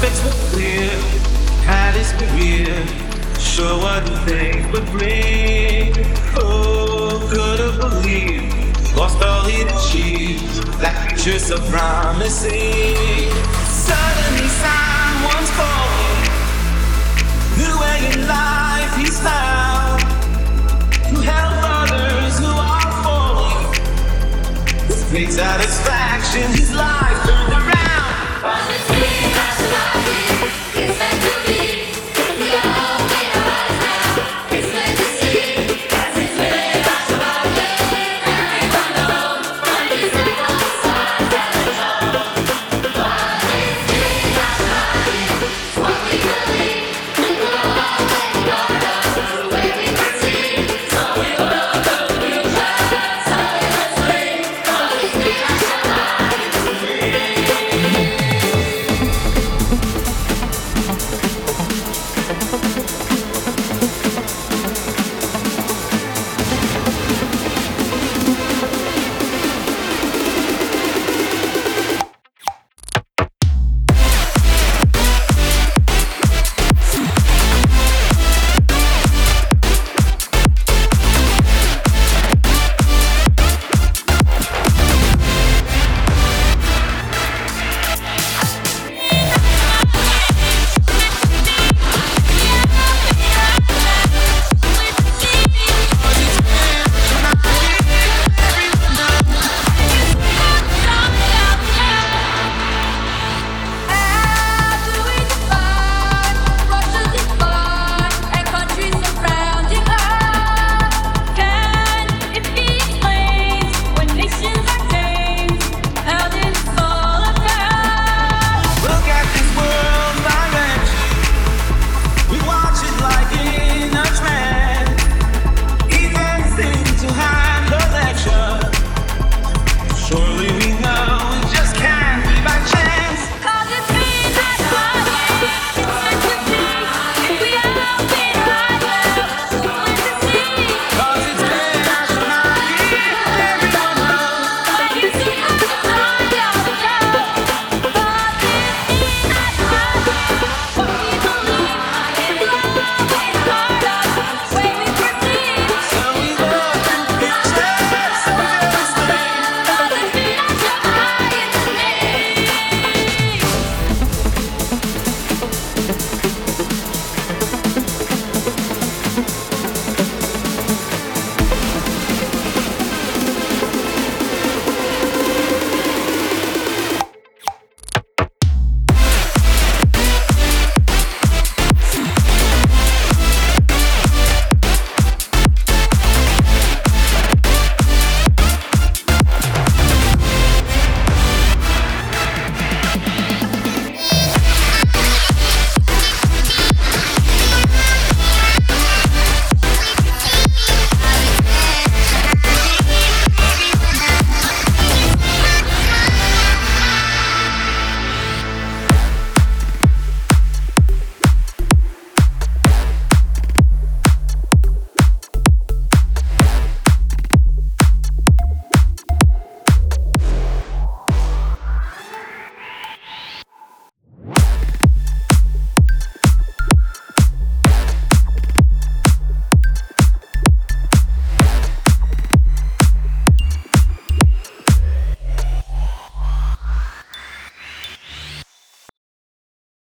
face was clear, had his career. Sure wasn't things but bling. Oh, could've believed, lost all he'd achieved. That future so promising. Suddenly, someone's calling. New way in life he's found. Who help others who are falling. This great satisfaction His life.